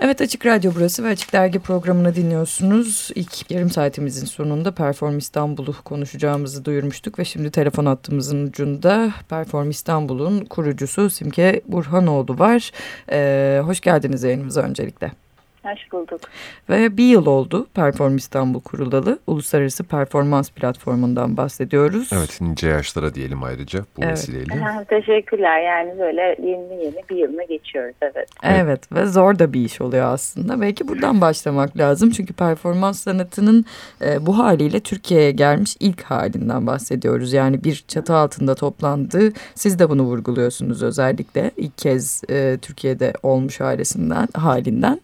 Evet Açık Radyo burası ve Açık Dergi programını dinliyorsunuz. İlk yarım saatimizin sonunda Perform İstanbul'u konuşacağımızı duyurmuştuk ve şimdi telefon hattımızın ucunda Perform İstanbul'un kurucusu Simke Burhanoğlu var. Ee, hoş geldiniz yayınımıza öncelikle. Hoş bulduk. Ve bir yıl oldu Perform İstanbul kurulalı. Uluslararası Performans Platformu'ndan bahsediyoruz. Evet nice yaşlara diyelim ayrıca bu evet. vesileyle. Teşekkürler yani böyle yeni yeni bir yılına geçiyoruz evet. Evet ve zor da bir iş oluyor aslında. Belki buradan başlamak lazım. Çünkü performans sanatının e, bu haliyle Türkiye'ye gelmiş ilk halinden bahsediyoruz. Yani bir çatı altında toplandığı siz de bunu vurguluyorsunuz özellikle. ilk kez e, Türkiye'de olmuş halinden. halinden.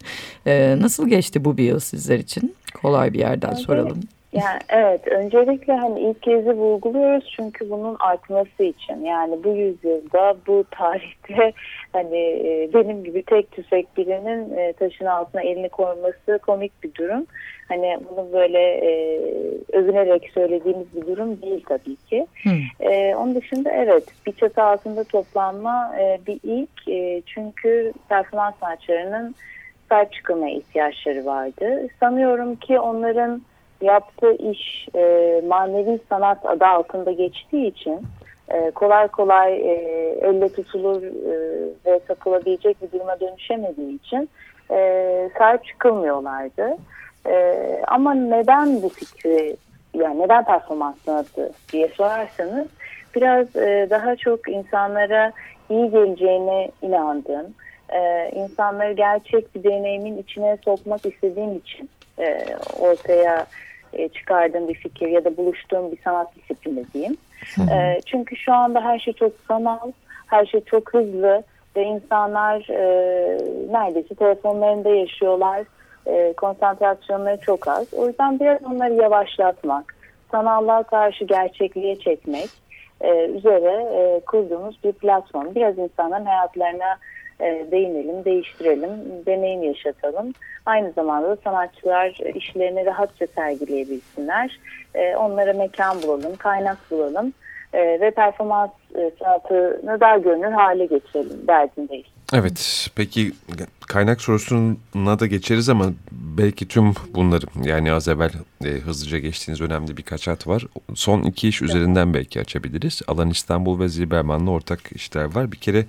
Ee, nasıl geçti bu bir yıl sizler için? Kolay bir yerden Önce, soralım. Yani evet öncelikle hani ilk kezi vurguluyoruz çünkü bunun artması için yani bu yüzyılda bu tarihte hani e, benim gibi tek tüfek birinin e, taşın altına elini koyması komik bir durum. Hani bunu böyle e, övünerek söylediğimiz bir durum değil tabii ki. E, onun dışında evet bir çatı altında toplanma e, bir ilk e, çünkü performans sanatçılarının sahip çıkılmaya ihtiyaçları vardı. Sanıyorum ki onların yaptığı iş e, manevi sanat adı altında geçtiği için e, kolay kolay e, elle tutulur e, ve takılabilecek bir duruma dönüşemediği için e, sahip çıkılmıyorlardı. E, ama neden bu fikri yani neden performans sanatı diye sorarsanız biraz e, daha çok insanlara iyi geleceğine inandığım e, insanları gerçek bir deneyimin içine sokmak istediğim için e, ortaya e, çıkardığım bir fikir ya da buluştuğum bir sanat disiplini diyeyim. E, çünkü şu anda her şey çok sanal, her şey çok hızlı ve insanlar e, neredeyse telefonlarında yaşıyorlar. E, konsantrasyonları çok az. O yüzden biraz onları yavaşlatmak, sanallığa karşı gerçekliğe çekmek e, üzere e, kurduğumuz bir platform. Biraz insanların hayatlarına e, değinelim, değiştirelim, deneyim yaşatalım. Aynı zamanda da sanatçılar işlerini rahatça sergileyebilsinler. E, onlara mekan bulalım, kaynak bulalım e, ve performans e, sanatını daha görünür hale getirelim derdindeyiz. Evet, peki kaynak sorusuna da geçeriz ama belki tüm bunları yani az evvel e, hızlıca geçtiğiniz önemli birkaç hat var. Son iki iş üzerinden belki açabiliriz. Alan İstanbul ve Zilberman'la ortak işler var. Bir kere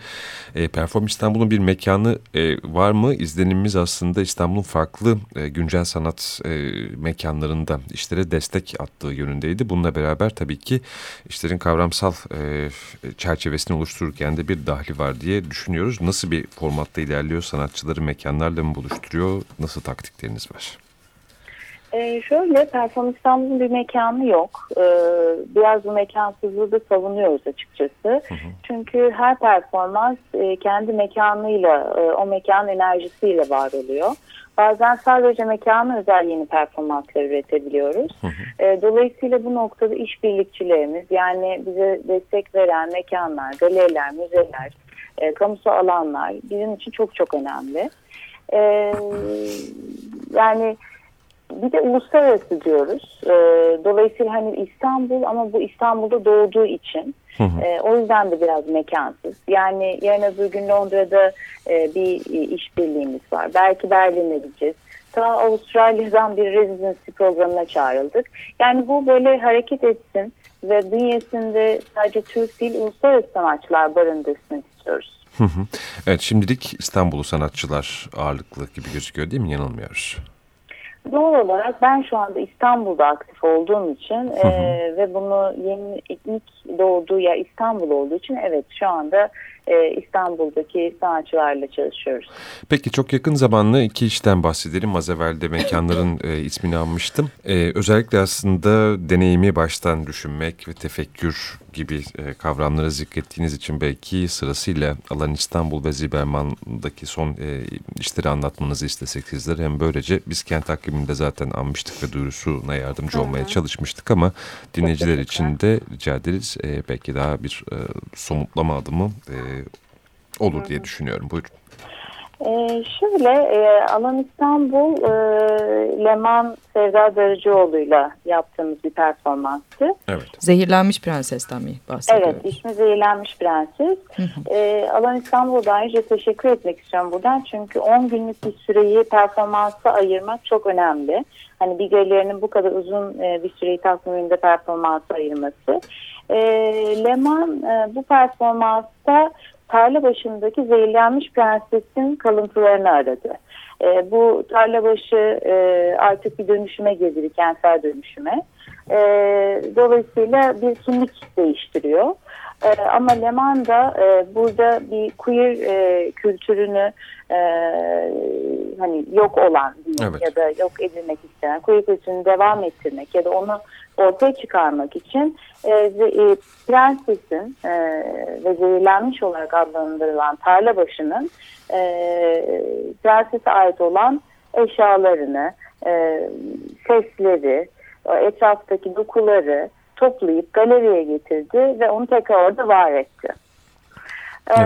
e, Perform İstanbul'un bir mekanı e, var mı? İzlenimimiz aslında İstanbul'un farklı e, güncel sanat e, mekanlarında işlere destek attığı yönündeydi. Bununla beraber tabii ki işlerin kavramsal e, çerçevesini oluştururken de bir dahli var diye düşünüyoruz. Nasıl bir formatta ilerliyor sanatçıları mekanlarla mı buluşturuyor? Nasıl taktikleriniz var? Ee, şöyle Perform İstanbul'un bir mekanı yok. Ee, biraz bu mekansızlığı da savunuyoruz açıkçası. Hı hı. Çünkü her performans e, kendi mekanıyla, e, o mekanın enerjisiyle var oluyor. Bazen sadece mekanı özel yeni performanslar üretebiliyoruz. Hı hı. E, dolayısıyla bu noktada işbirlikçilerimiz yani bize destek veren mekanlar, galeriler, müzeler, e, kamusal alanlar bizim için çok çok önemli. E, yani bir de uluslararası diyoruz. E, dolayısıyla hani İstanbul ama bu İstanbul'da doğduğu için hı hı. E, o yüzden de biraz mekansız. Yani yarın öbür gün Londra'da e, bir işbirliğimiz var. Belki Berlin'e gideceğiz. Ta Avustralya'dan bir residency programına çağrıldık. Yani bu böyle hareket etsin ve bünyesinde sadece Türk değil uluslararası sanatçılar barındırsın istiyoruz. Hı hı. Evet şimdilik İstanbul'u sanatçılar ağırlıklı gibi gözüküyor değil mi? Yanılmıyoruz. Doğal olarak ben şu anda İstanbul'da aktif olduğum için hı hı. E, ve bunu yeni ilk doğduğu yer İstanbul olduğu için evet şu anda e, İstanbul'daki sanatçılarla çalışıyoruz. Peki çok yakın zamanlı iki işten bahsedelim. Az evvel de mekanların e, ismini almıştım. E, özellikle aslında deneyimi baştan düşünmek ve tefekkür gibi e, kavramları zikrettiğiniz için belki sırasıyla Alan İstanbul ve Ziberman'daki son e, işleri anlatmanızı istesek sizlere. Hem böylece biz kent takviminde zaten almıştık ve duyurusuna yardımcı Hı -hı. olmaya çalışmıştık ama dinleyiciler için de rica ederiz e, belki daha bir e, somutlama adımı e, olur diye düşünüyorum. Buyurun. Ee, şöyle e, Alan İstanbul e, Leman Sevda Darıcıoğlu'yla yaptığımız bir performanstı. Evet. Zehirlenmiş Prenses'ten mi bahsediyoruz? Evet ismi Zehirlenmiş Prenses. e, Alan İstanbul'a ayrıca teşekkür etmek istiyorum buradan. Çünkü 10 günlük bir süreyi performansa ayırmak çok önemli. Hani bir galerinin bu kadar uzun e, bir süreyi takviminde performansa ayırması. E, Leman e, bu performansta tarla başındaki zehirlenmiş prensesin kalıntılarını aradı. E, bu tarla başı e, artık bir dönüşüme girdi, kentsel dönüşüme. E, dolayısıyla bir kimlik değiştiriyor. E, ama Leman da e, burada bir queer e, kültürünü e, hani yok olan Evet. ya da yok edilmek isteyen queer kültürünü devam ettirmek ya da onu ortaya çıkarmak için e, e, prensesin e, ve zehirlenmiş olarak adlandırılan tarla başının e, prensese ait olan eşyalarını, e, sesleri, etraftaki dokuları toplayıp galeriye getirdi ve onu tekrar orada var etti. Ee,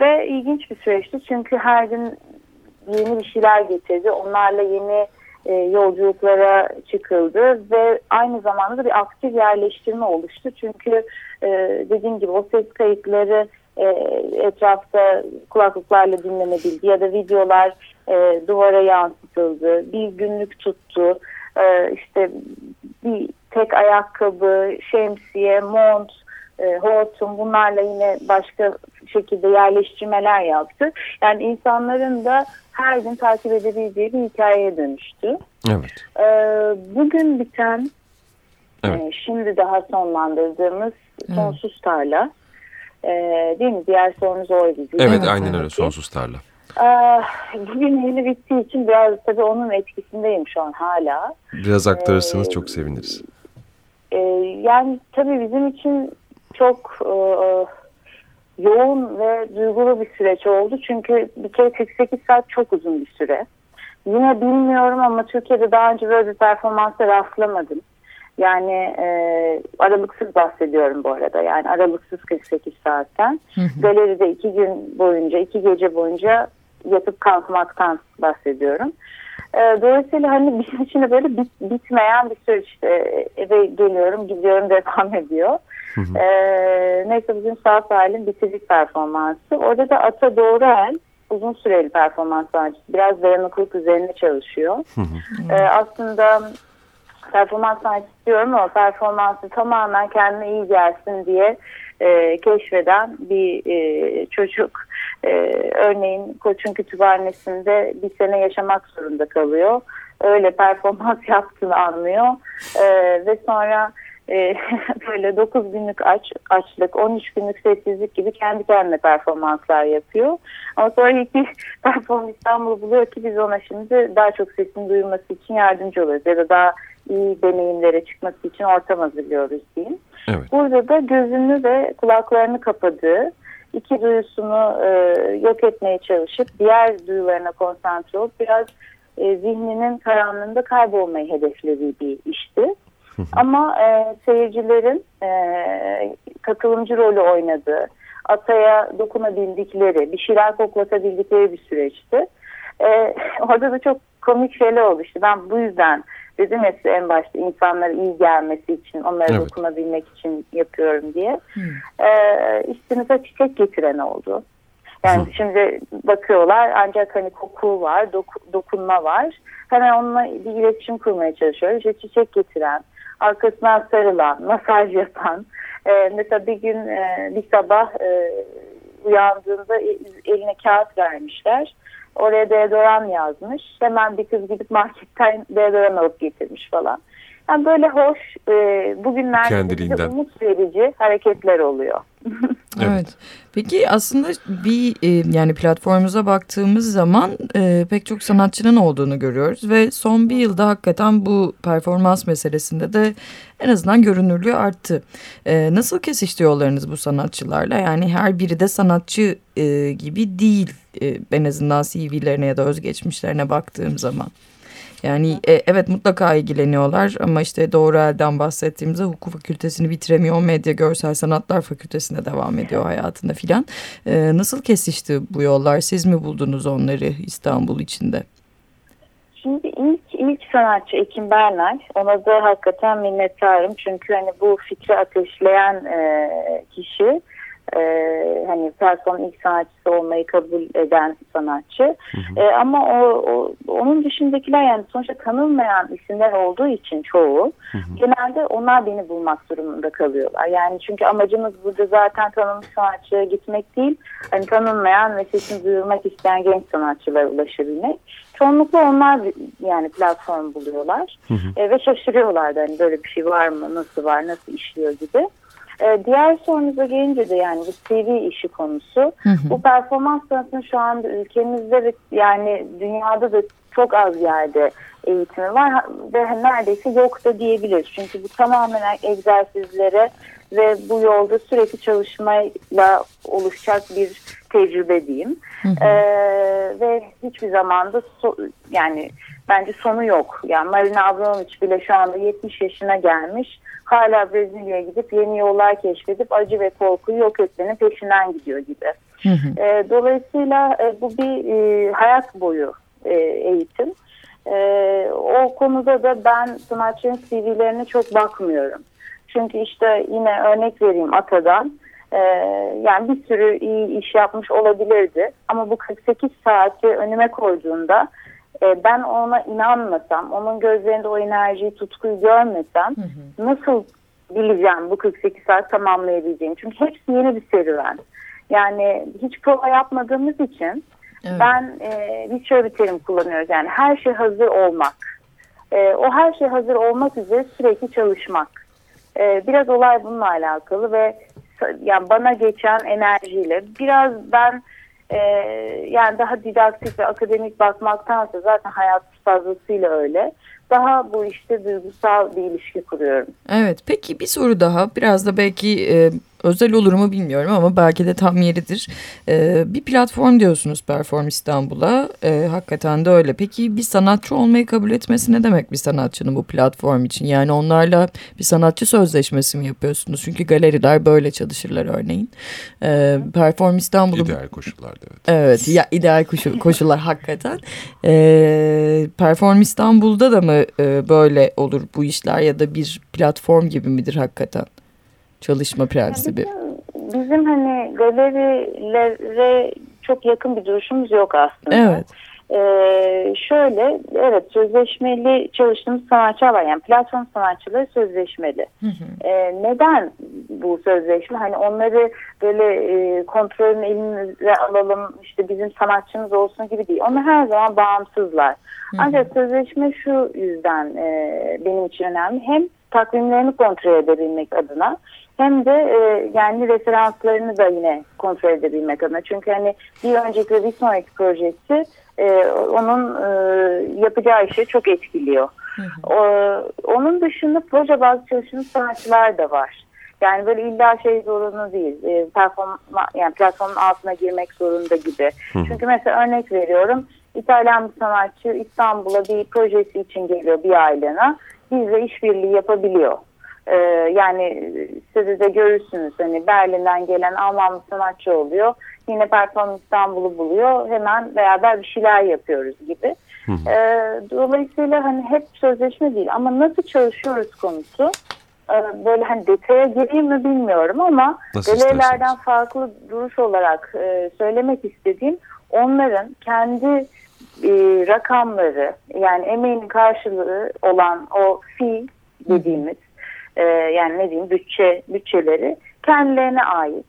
ve ilginç bir süreçti çünkü her gün yeni bir şeyler getirdi. Onlarla yeni e, yolculuklara çıkıldı ve aynı zamanda da bir aktif yerleştirme oluştu. Çünkü e, dediğim gibi o ses kayıtları e, etrafta kulaklıklarla dinlenebildi ya da videolar e, duvara yansıtıldı. Bir günlük tuttu. E, işte bir tek ayakkabı, şemsiye, mont, e, hortum bunlarla yine başka şekilde yerleştirmeler yaptı. Yani insanların da her gün takip edebileceği bir hikayeye dönüştü. Evet. E, bugün biten Evet. e, şimdi daha sonlandırdığımız Sonsuz Tarla. E, değil mi? Diğer sorunuz oydu. Evet aynen öyle sonsuz tarla. Ah, Bugün yeni bittiği için biraz tabii onun etkisindeyim şu an hala. Biraz aktarırsanız Ee, çok seviniriz. Ee, yani tabii bizim için çok e, yoğun ve duygulu bir süreç oldu. Çünkü bir kere 48 saat çok uzun bir süre. Yine bilmiyorum ama Türkiye'de daha önce böyle bir performansa rastlamadım. Yani e, aralıksız bahsediyorum bu arada. Yani aralıksız 48 saatten. Galeride iki gün boyunca, iki gece boyunca yatıp kalkmaktan bahsediyorum. E, dolayısıyla hani bizim için de böyle bit, bitmeyen bir süreç. İşte eve geliyorum, gidiyorum, devam ediyor. E, neyse bugün sağ salim bitirdik performansı. Orada da Ata Doğruel uzun süreli performans sanatçısı. Biraz dayanıklılık üzerine çalışıyor. E, aslında performans sanatçısı diyorum ama performansı tamamen kendine iyi gelsin diye e, keşfeden bir e, çocuk. E, örneğin Koç'un kütüphanesinde bir sene yaşamak zorunda kalıyor. Öyle performans yaptığını anlıyor. E, ve sonra e, böyle 9 günlük aç, açlık, 13 günlük sessizlik gibi kendi kendine performanslar yapıyor. Ama sonra iki performans İstanbul'u buluyor ki biz ona şimdi daha çok sesini duyulması için yardımcı oluyoruz. Ya da daha iyi deneyimlere çıkması için ortam hazırlıyoruz diyeyim. Evet. Burada da gözünü ve kulaklarını kapadığı, iki duyusunu e, yok etmeye çalışıp diğer duyularına konsantre olup biraz e, zihninin karanlığında kaybolmayı hedeflediği bir işti. Ama e, seyircilerin e, katılımcı rolü oynadığı, ataya dokunabildikleri, bir şeyler koklatabildikleri bir süreçti. E, orada da çok komik şeyler oldu. İşte ben bu yüzden dedim ya size en başta insanlara iyi gelmesi için, onlara Evet. dokunabilmek için yapıyorum diye. E, üstünüze çiçek getiren oldu. Yani şimdi bakıyorlar ancak hani koku var, doku- dokunma var. Hemen onunla bir iletişim kurmaya çalışıyoruz. İşte çiçek getiren, arkasından sarılan, masaj yapan. E, mesela bir gün e, bir sabah e, uyandığında e- eline kağıt vermişler. Oraya deodoran yazmış. Hemen bir kız gidip marketten deodoran alıp getirmiş falan. Yani böyle hoş, e, bugünlerde bize umut verici hareketler oluyor. Evet. Evet. Peki aslında bir e, yani platformumuza baktığımız zaman e, pek çok sanatçının olduğunu görüyoruz ve son bir yılda hakikaten bu performans meselesinde de en azından görünürlüğü arttı. E, nasıl kesişti yollarınız bu sanatçılarla? Yani her biri de sanatçı e, gibi değil e, en azından CV'lerine ya da özgeçmişlerine baktığım zaman. Yani e, evet mutlaka ilgileniyorlar ama işte doğru elden bahsettiğimizde hukuk fakültesini bitiremiyor. Medya Görsel Sanatlar Fakültesine devam ediyor hayatında filan. E, nasıl kesişti bu yollar? Siz mi buldunuz onları İstanbul içinde? Şimdi ilk ilk sanatçı Ekim Berner. Ona da hakikaten minnettarım. Çünkü hani bu fikri ateşleyen e, kişi e, hani Persson ilk sanatçısı olmayı kabul eden sanatçı. Hı hı. E, ama o, o onun dışındakiler yani sonuçta tanınmayan isimler olduğu için çoğu hı hı. genelde onlar beni bulmak durumunda kalıyorlar. Yani çünkü amacımız burada zaten tanınmış sanatçıya gitmek değil. Hani tanınmayan ve sesini duyurmak isteyen genç sanatçılara ulaşabilmek. Çoğunlukla onlar yani platform buluyorlar. Hı hı. E, ve şaşırıyorlar da hani böyle bir şey var mı, nasıl var, nasıl işliyor gibi. Ee, diğer sorunuza gelince de yani bu CV işi konusu. Hı hı. Bu performans sanatının şu anda ülkemizde ve yani dünyada da çok az yerde eğitimi var ve neredeyse yok da diyebiliriz. Çünkü bu tamamen egzersizlere ve bu yolda sürekli çalışmayla oluşacak bir tecrübe diyeyim. Hı hı. Ee, ve hiçbir zamanda so yani bence sonu yok. Yani Marina Abramovic bile şu anda 70 yaşına gelmiş hala Brezilya'ya gidip yeni yollar keşfedip acı ve korkuyu yok etmenin peşinden gidiyor gibi. Hı hı. E, dolayısıyla e, bu bir e, hayat boyu e, eğitim. E, o konuda da ben sanatçının CV'lerine çok bakmıyorum. Çünkü işte yine örnek vereyim Ata'dan. Ee, yani bir sürü iyi iş yapmış olabilirdi. Ama bu 48 saati önüme koyduğunda e, ben ona inanmasam, onun gözlerinde o enerjiyi, tutkuyu görmesem hı hı. nasıl bileceğim bu 48 saat tamamlayabileceğim? Çünkü hepsi yeni bir serüven. Yani hiç prova yapmadığımız için evet. ben e, biz şöyle bir terim kullanıyoruz yani her şey hazır olmak. E, o her şey hazır olmak üzere sürekli çalışmak. E, biraz olay bununla alakalı ve yani bana geçen enerjiyle biraz ben e, yani daha didaktik ve akademik bakmaktansa zaten hayat fazlasıyla öyle. Daha bu işte duygusal bir ilişki kuruyorum. Evet peki bir soru daha biraz da belki e, özel olur mu bilmiyorum ama belki de tam yeridir. Ee, bir platform diyorsunuz Perform İstanbul'a. Ee, hakikaten de öyle. Peki bir sanatçı olmayı kabul etmesi ne demek bir sanatçının bu platform için? Yani onlarla bir sanatçı sözleşmesi mi yapıyorsunuz? Çünkü galeriler böyle çalışırlar örneğin. Ee, Perform İstanbul'u... İdeal koşullarda evet. Evet ya ideal koşul, koşullar hakikaten. Ee, Perform İstanbul'da da mı e, böyle olur bu işler ya da bir platform gibi midir hakikaten? Çalışma prensibi? Bizim, bizim hani galerilere çok yakın bir duruşumuz yok aslında. Evet. Ee, şöyle evet sözleşmeli çalıştığımız sanatçılar var yani platform sanatçıları sözleşmeli. Hı hı. Ee, neden bu sözleşme? Hani onları böyle e, kontrolün elimize alalım işte bizim sanatçımız olsun gibi değil. Onlar her zaman bağımsızlar. Hı hı. Ancak sözleşme şu yüzden e, benim için önemli. Hem takvimlerini kontrol edebilmek adına hem de e, yani referanslarını da yine kontrol edebilmek adına. Çünkü hani bir önceki ve bir sonraki projesi e, onun e, yapacağı işi çok etkiliyor. O, onun dışında proje bazı çalışan sanatçılar da var. Yani böyle illa şey zorunlu değil. E, perform yani platformun altına girmek zorunda gibi. Çünkü mesela örnek veriyorum. İtalyan bir sanatçı İstanbul'a bir projesi için geliyor bir aylığına. Bizle işbirliği yapabiliyor. Ee, yani siz de görürsünüz hani Berlin'den gelen Alman bir sanatçı oluyor. Yine Perform İstanbul'u buluyor. Hemen beraber bir şeyler yapıyoruz gibi. Hı hı. Ee, dolayısıyla hani hep sözleşme değil ama nasıl çalışıyoruz konusu e, böyle hani detaya gireyim mi bilmiyorum ama galerilerden farklı duruş olarak e, söylemek istediğim onların kendi e, rakamları yani emeğinin karşılığı olan o fee dediğimiz e, yani ne diyeyim bütçe bütçeleri kendilerine ait.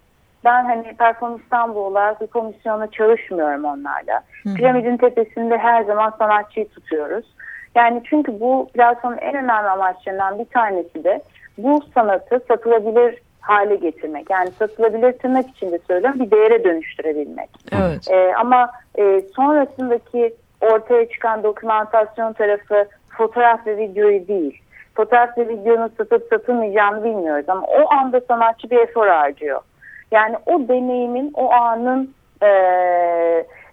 Ben hani Perform İstanbul olarak bir komisyonla çalışmıyorum onlarla. Hı Piramidin tepesinde her zaman sanatçıyı tutuyoruz. Yani çünkü bu platformun en önemli amaçlarından bir tanesi de bu sanatı satılabilir hale getirmek. Yani satılabilir tırnak içinde söylüyorum bir değere dönüştürebilmek. Evet. Ee, ama e, sonrasındaki ortaya çıkan dokümantasyon tarafı fotoğraf ve videoyu değil fotoğraf ve videonun satıp satılmayacağını bilmiyoruz ama o anda sanatçı bir efor harcıyor. Yani o deneyimin, o anın e,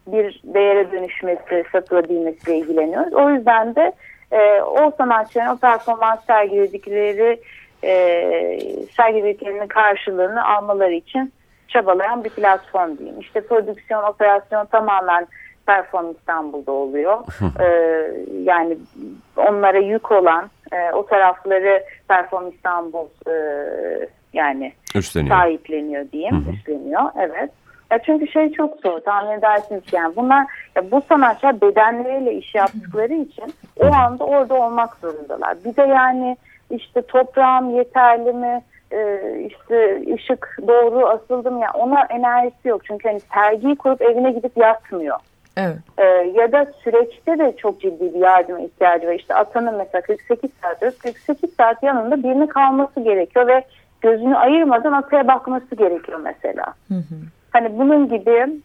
bir değere dönüşmesi, satılabilmesiyle ilgileniyoruz. O yüzden de e, o sanatçıların o performans sergiledikleri e, sergilediklerinin karşılığını almaları için çabalayan bir platform diyeyim. İşte prodüksiyon, operasyon tamamen Perform İstanbul'da oluyor. ee, yani onlara yük olan e, o tarafları Perform İstanbul e, yani üstleniyor. sahipleniyor diyeyim. Hı hı. Üstleniyor evet. Ya çünkü şey çok zor tahmin edersiniz yani bunlar ya bu sanatçılar bedenleriyle iş yaptıkları için o anda orada olmak zorundalar. Bir de yani işte toprağım yeterli mi e, işte ışık doğru asıldım ya ona enerjisi yok çünkü hani sergiyi kurup evine gidip yatmıyor. Evet. Ee, ya da süreçte de çok ciddi bir yardıma ihtiyacı var. İşte atanın mesela 48 saat 48 saat yanında birinin kalması gerekiyor ve gözünü ayırmadan ataya bakması gerekiyor mesela. Hı hı. Hani bunun gibi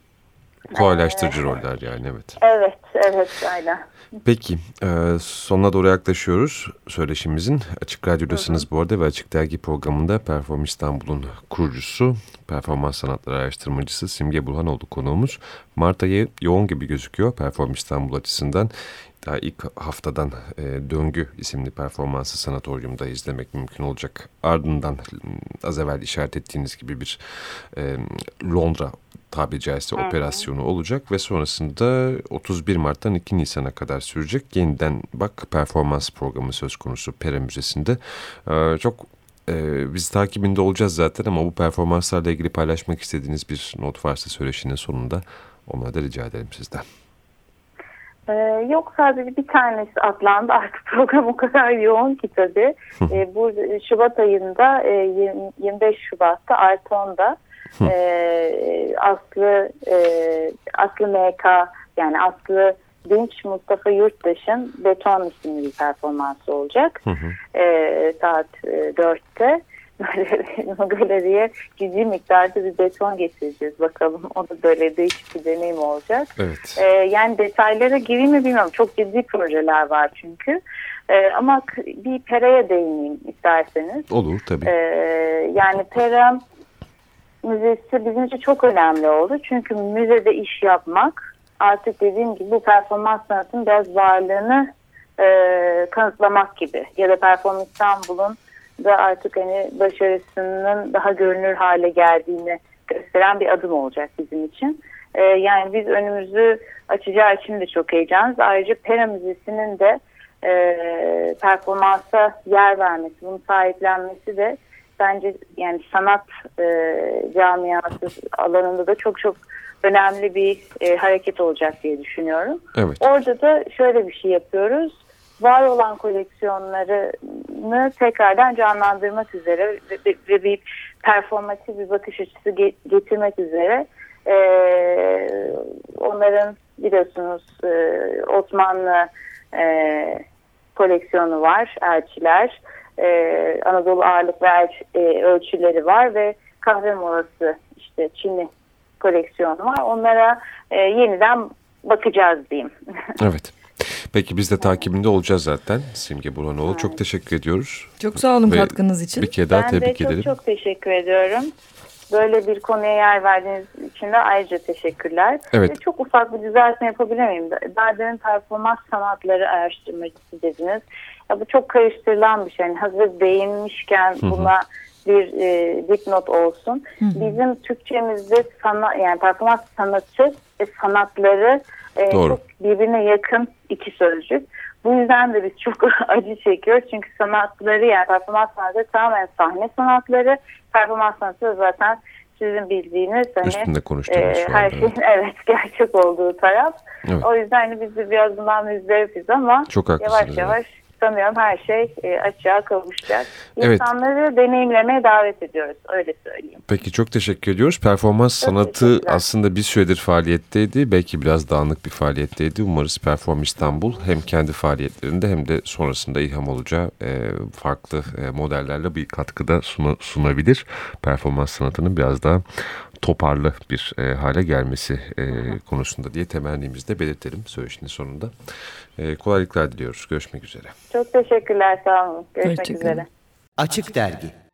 Kolaylaştırıcı roller yani evet. Evet, evet aynen. Peki e, sonuna doğru yaklaşıyoruz söyleşimizin. Açık Radyo'dasınız bu arada ve Açık Dergi programında Perform İstanbul'un kurucusu, performans sanatları araştırmacısı Simge Bulhanoğlu konuğumuz. Mart ayı yoğun gibi gözüküyor Perform İstanbul açısından. Daha ilk haftadan e, Döngü isimli performansı sanatoryumda izlemek mümkün olacak. Ardından az evvel işaret ettiğiniz gibi bir e, Londra tabiri caizse operasyonu olacak ve sonrasında 31 Mart'tan 2 Nisan'a kadar sürecek. Yeniden bak performans programı söz konusu Pera Müzesi'nde. Ee, çok e, biz takibinde olacağız zaten ama bu performanslarla ilgili paylaşmak istediğiniz bir not varsa söyleşinin sonunda onları da rica ederim sizden. Ee, yok sadece bir tanesi atlandı artık program o kadar yoğun ki tabii. ee, bu Şubat ayında e, 25 Şubat'ta Arton'da e, Aslı e, Aslı MK yani Aslı Dinç Mustafa Yurttaş'ın Beton isimli bir performansı olacak. Hı hı. E, saat e, 4'te galeriye ciddi miktarda bir beton getireceğiz bakalım. O da böyle değişik bir deneyim olacak. Evet. E, yani detaylara gireyim mi bilmiyorum. Çok ciddi projeler var çünkü. E, ama bir Pera'ya değineyim isterseniz. Olur tabii. E, yani Pera müzesi bizim için çok önemli oldu. Çünkü müzede iş yapmak artık dediğim gibi bu performans sanatının biraz varlığını e, kanıtlamak gibi. Ya da Performans İstanbul'un da artık hani başarısının daha görünür hale geldiğini gösteren bir adım olacak bizim için. E, yani biz önümüzü açacağı için de çok heyecanız. Ayrıca Pera Müzesi'nin de e, performansa yer vermesi, bunu sahiplenmesi de bence yani sanat e, camiası alanında da çok çok önemli bir e, hareket olacak diye düşünüyorum. Evet. Orada da şöyle bir şey yapıyoruz. Var olan koleksiyonlarını tekrardan canlandırmak üzere ve, bir performatif bir bakış açısı getirmek üzere e, onların biliyorsunuz e, Osmanlı e, koleksiyonu var, elçiler e, Anadolu ağırlık ve e, ölçüleri var ve kahve molası işte Çinli koleksiyonu var. Onlara e, yeniden bakacağız diyeyim. Evet. Peki biz de takibinde olacağız zaten Simge Burhanoğlu. Evet. Çok teşekkür ediyoruz. Çok sağ olun Ve katkınız için. Bir kere daha ben tebrik ederim. Ben de çok çok teşekkür ediyorum. Böyle bir konuya yer verdiğiniz için de ayrıca teşekkürler. Evet. Ve çok ufak bir düzeltme yapabilir miyim? Daha performans sanatları araştırmacısı dediniz. Ya bu çok karıştırılan bir şey. Yani hazır değinmişken Hı -hı. buna bir e, dipnot olsun. Hı -hı. Bizim Türkçemizde sana, yani performans sanatı ve sanatları e, çok birbirine yakın iki sözcük. Bu yüzden de biz çok acı çekiyoruz. Çünkü sanatları yani performans sanatları tamamen sahne sanatları. Performans sanatı zaten sizin bildiğiniz hani Üstünde konuştuğumuz e, her şeyin evet gerçek olduğu taraf. Evet. O yüzden hani biz de biraz bundan müzdarifiz ama çok yavaş yavaş sanıyorum her şey e, açığa kavuşacak. Evet. İnsanları deneyimlemeye davet ediyoruz öyle söyleyeyim. Peki çok teşekkür ediyoruz. Performans çok sanatı aslında bir süredir faaliyetteydi. Belki biraz dağınık bir faaliyetteydi. Umarız Perform İstanbul hem kendi faaliyetlerinde hem de sonrasında ilham olacağı e, farklı e, modellerle bir katkıda suna, sunabilir. Performans sanatının biraz daha toparlı bir e, hale gelmesi e, konusunda diye temennimizi de belirtelim söyleşinin sonunda. E, kolaylıklar diliyoruz. Görüşmek üzere. Çok teşekkürler. Sağ olun. Görüşmek üzere. Açık Dergi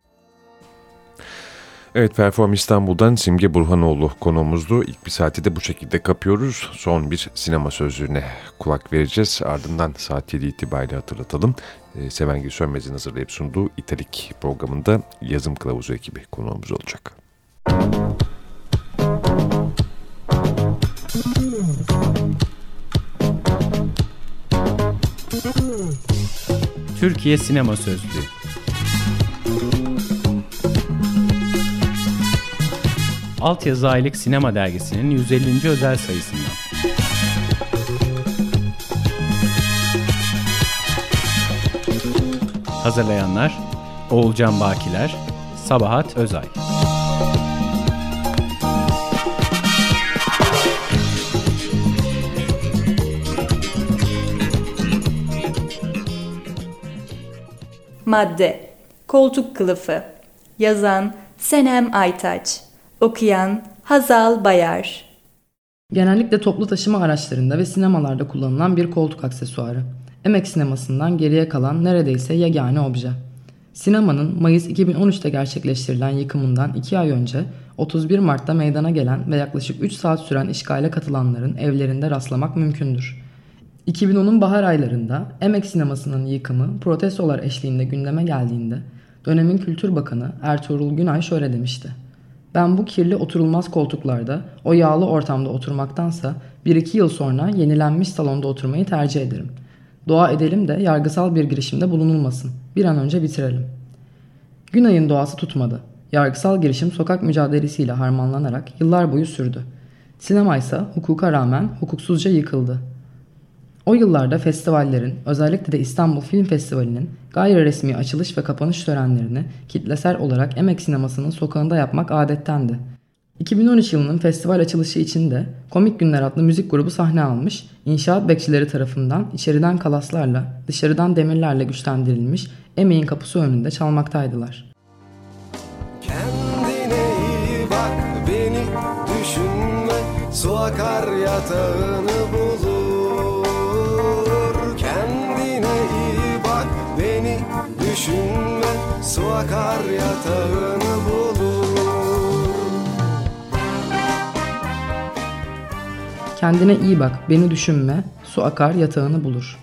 Evet Perform İstanbul'dan Simge Burhanoğlu konuğumuzdu. İlk bir saati de bu şekilde kapıyoruz. Son bir sinema sözlüğüne kulak vereceğiz. Ardından saat 7 itibariyle hatırlatalım. Ee, Sevengil Sönmez'in hazırlayıp sunduğu İtalik programında yazım kılavuzu ekibi konuğumuz olacak. Türkiye Sinema Sözlüğü Altyazı Aylık Sinema Dergisi'nin 150. özel sayısından. Hazırlayanlar Oğulcan Bakiler, Sabahat Özay. Madde Koltuk Kılıfı Yazan Senem Aytaç Okuyan Hazal Bayar Genellikle toplu taşıma araçlarında ve sinemalarda kullanılan bir koltuk aksesuarı. Emek sinemasından geriye kalan neredeyse yegane obje. Sinemanın Mayıs 2013'te gerçekleştirilen yıkımından 2 ay önce 31 Mart'ta meydana gelen ve yaklaşık 3 saat süren işgale katılanların evlerinde rastlamak mümkündür. 2010'un bahar aylarında Emek sinemasının yıkımı protestolar eşliğinde gündeme geldiğinde dönemin Kültür Bakanı Ertuğrul Günay şöyle demişti. Ben bu kirli oturulmaz koltuklarda, o yağlı ortamda oturmaktansa bir iki yıl sonra yenilenmiş salonda oturmayı tercih ederim. Dua edelim de yargısal bir girişimde bulunulmasın. Bir an önce bitirelim. Günay'ın doğası tutmadı. Yargısal girişim sokak mücadelesiyle harmanlanarak yıllar boyu sürdü. Sinema ise hukuka rağmen hukuksuzca yıkıldı. O yıllarda festivallerin, özellikle de İstanbul Film Festivali'nin gayri resmi açılış ve kapanış törenlerini kitlesel olarak emek sinemasının sokağında yapmak adettendi. 2013 yılının festival açılışı için de Komik Günler adlı müzik grubu sahne almış, inşaat bekçileri tarafından içeriden kalaslarla, dışarıdan demirlerle güçlendirilmiş emeğin kapısı önünde çalmaktaydılar. Kendine iyi bak beni düşünme Su akar yatağını bulur düşünme Su akar yatağını bulur Kendine iyi bak, beni düşünme, su akar yatağını bulur.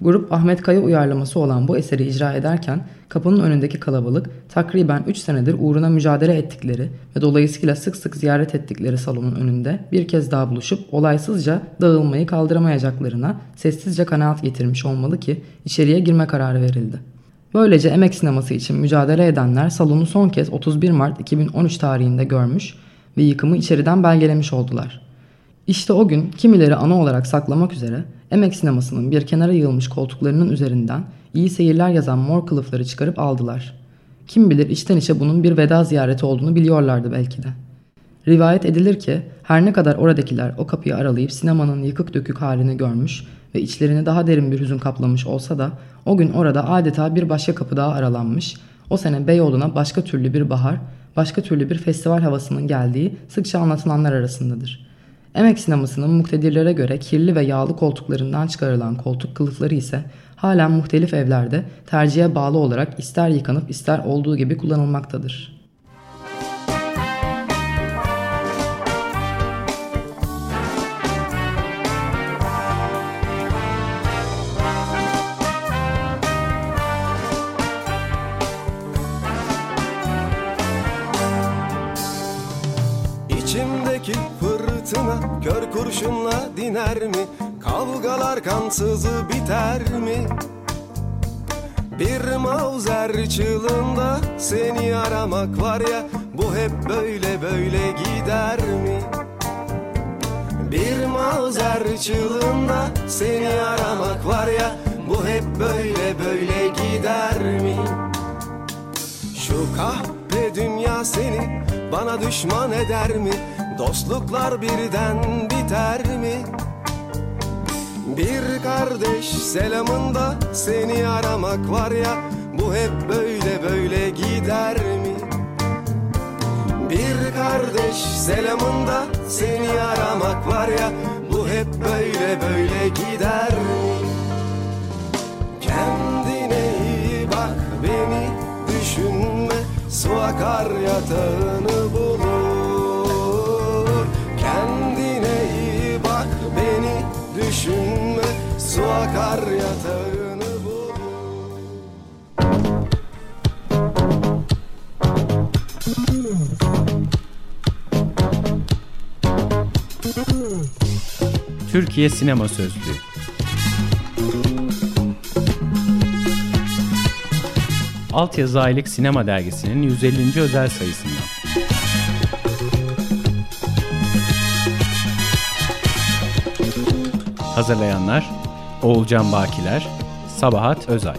Grup Ahmet Kaya uyarlaması olan bu eseri icra ederken kapının önündeki kalabalık takriben 3 senedir uğruna mücadele ettikleri ve dolayısıyla sık sık ziyaret ettikleri salonun önünde bir kez daha buluşup olaysızca dağılmayı kaldıramayacaklarına sessizce kanaat getirmiş olmalı ki içeriye girme kararı verildi. Böylece emek sineması için mücadele edenler salonu son kez 31 Mart 2013 tarihinde görmüş ve yıkımı içeriden belgelemiş oldular. İşte o gün kimileri ana olarak saklamak üzere emek sinemasının bir kenara yığılmış koltuklarının üzerinden iyi seyirler yazan mor kılıfları çıkarıp aldılar. Kim bilir içten içe bunun bir veda ziyareti olduğunu biliyorlardı belki de. Rivayet edilir ki her ne kadar oradakiler o kapıyı aralayıp sinemanın yıkık dökük halini görmüş ve içlerini daha derin bir hüzün kaplamış olsa da o gün orada adeta bir başka kapı daha aralanmış, o sene Beyoğlu'na başka türlü bir bahar, başka türlü bir festival havasının geldiği sıkça anlatılanlar arasındadır.'' Emek sinemasının muktedirlere göre kirli ve yağlı koltuklarından çıkarılan koltuk kılıfları ise halen muhtelif evlerde tercihe bağlı olarak ister yıkanıp ister olduğu gibi kullanılmaktadır. Diner mi? Kavgalar kansız biter mi? Bir mavzer çığlığında seni aramak var ya Bu hep böyle böyle gider mi? Bir mavzer çığlığında seni aramak var ya Bu hep böyle böyle gider mi? Şu kahpe dünya seni bana düşman eder mi? Dostluklar birden biter mi? Bir kardeş selamında seni aramak var ya Bu hep böyle böyle gider mi? Bir kardeş selamında seni aramak var ya Bu hep böyle böyle gider mi? Kendine iyi bak beni düşünme Su akar yatağını yatağını düşünme Su akar yatağını Türkiye Sinema Sözlüğü Altyazı Aylık Sinema Dergisi'nin 150. özel sayısından. Hazırlayanlar Oğulcan Bakiler, Sabahat Özay.